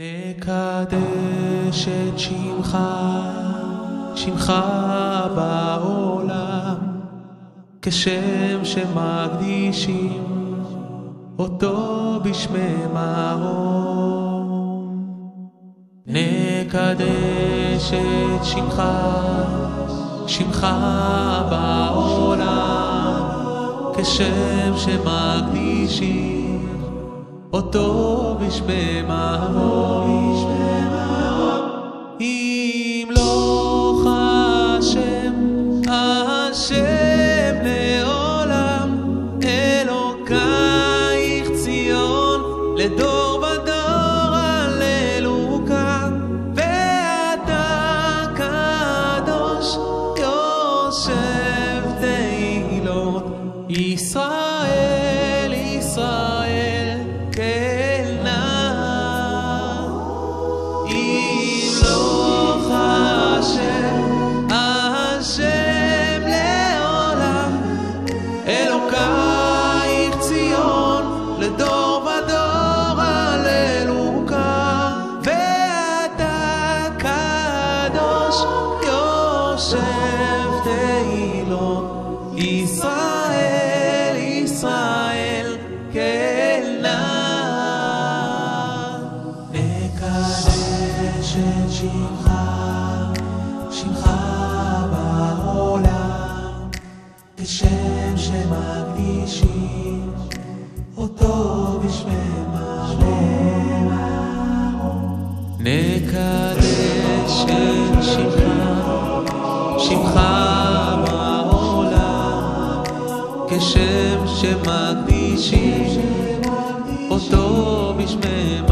נקדש את שמך, שמך בעולם, כשם שמקדישים אותו בשמי מרום. נקדש את שמך, שמך בעולם, כשם שמקדישים אותו בשמי מרום. ימלוך השם, השם לעולם, אלוקייך ציון, לדור ודור הללויה, ואתה קדוש, יושב תהילות, ישראל, ישראל, ישראל, כאל נער. נקדש את שמך, שמך בעולם, כשם שמקדישים אותו בשמי מרום. נקדש כשם שמקדישים אותו בשמי מרום.